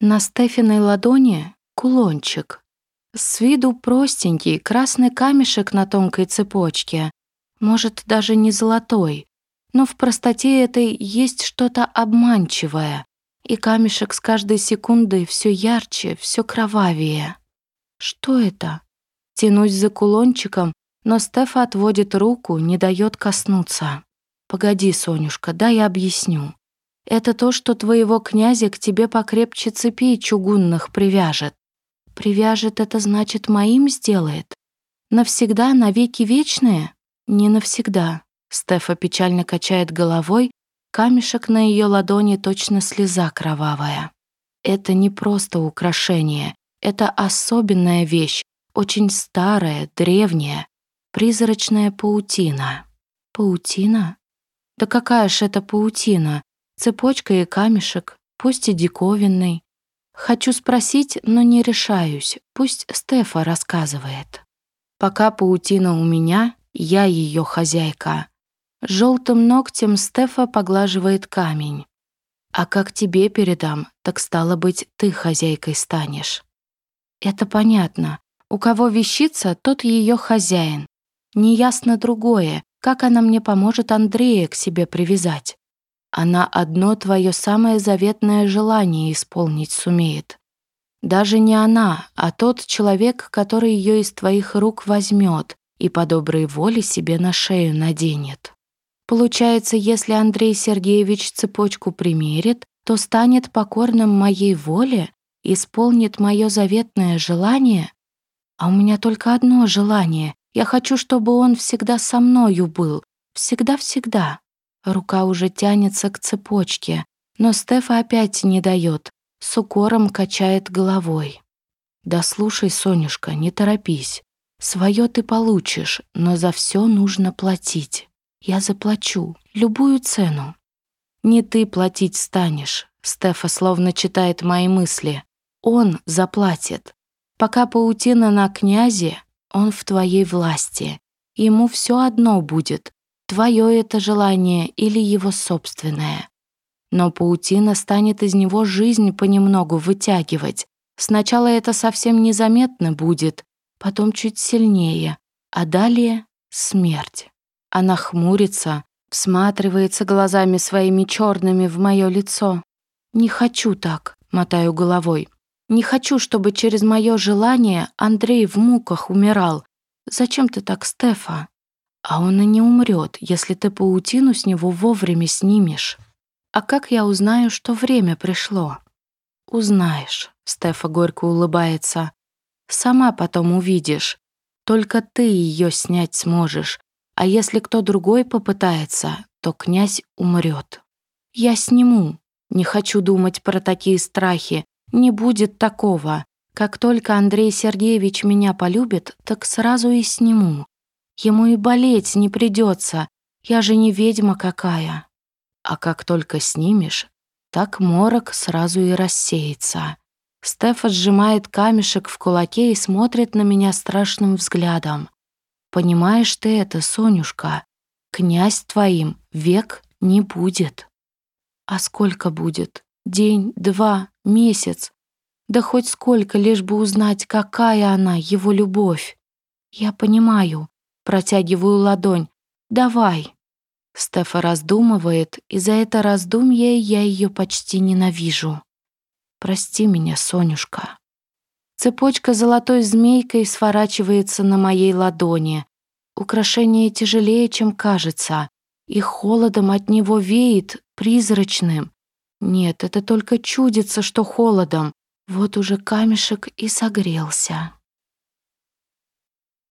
На Стефиной ладони кулончик. С виду простенький красный камешек на тонкой цепочке. Может, даже не золотой. Но в простоте этой есть что-то обманчивое. И камешек с каждой секундой все ярче, все кровавее. Что это? Тянусь за кулончиком, но Стефа отводит руку, не дает коснуться. «Погоди, Сонюшка, дай я объясню. Это то, что твоего князя к тебе покрепче цепей чугунных привяжет. Привяжет это значит моим сделает? Навсегда, навеки вечные? Не навсегда. Стефа печально качает головой, камешек на ее ладони точно слеза кровавая. Это не просто украшение, это особенная вещь, очень старая, древняя, призрачная паутина. Паутина? Да какая ж это паутина? Цепочка и камешек, пусть и диковинный. Хочу спросить, но не решаюсь, пусть Стефа рассказывает. Пока паутина у меня, я ее хозяйка. Желтым ногтем Стефа поглаживает камень. А как тебе передам, так стало быть, ты хозяйкой станешь. Это понятно. У кого вещица, тот ее хозяин. Неясно другое, как она мне поможет Андрея к себе привязать. Она одно твое самое заветное желание исполнить сумеет. Даже не она, а тот человек, который ее из твоих рук возьмет и по доброй воле себе на шею наденет. Получается, если Андрей Сергеевич цепочку примерит, то станет покорным моей воле, исполнит мое заветное желание? А у меня только одно желание. Я хочу, чтобы он всегда со мною был. Всегда-всегда. Рука уже тянется к цепочке, но Стефа опять не дает, с укором качает головой. «Да слушай, Сонюшка, не торопись. Своё ты получишь, но за всё нужно платить. Я заплачу, любую цену». «Не ты платить станешь», — Стефа словно читает мои мысли. «Он заплатит. Пока паутина на князе, он в твоей власти. Ему всё одно будет, твое это желание или его собственное. Но паутина станет из него жизнь понемногу вытягивать. Сначала это совсем незаметно будет, потом чуть сильнее, а далее — смерть. Она хмурится, всматривается глазами своими черными в мое лицо. «Не хочу так», — мотаю головой. «Не хочу, чтобы через мое желание Андрей в муках умирал. Зачем ты так, Стефа?» А он и не умрет, если ты паутину с него вовремя снимешь. А как я узнаю, что время пришло? Узнаешь, Стефа горько улыбается. Сама потом увидишь. Только ты ее снять сможешь. А если кто другой попытается, то князь умрет. Я сниму. Не хочу думать про такие страхи. Не будет такого. Как только Андрей Сергеевич меня полюбит, так сразу и сниму. Ему и болеть не придется, я же не ведьма какая. А как только снимешь, так морок сразу и рассеется. Стефа сжимает камешек в кулаке и смотрит на меня страшным взглядом. «Понимаешь ты это, Сонюшка? Князь твоим век не будет». «А сколько будет? День, два, месяц? Да хоть сколько, лишь бы узнать, какая она, его любовь. Я понимаю, Протягиваю ладонь. «Давай». Стефа раздумывает, и за это раздумье я ее почти ненавижу. «Прости меня, Сонюшка». Цепочка золотой змейкой сворачивается на моей ладони. Украшение тяжелее, чем кажется, и холодом от него веет, призрачным. Нет, это только чудится, что холодом. Вот уже камешек и согрелся.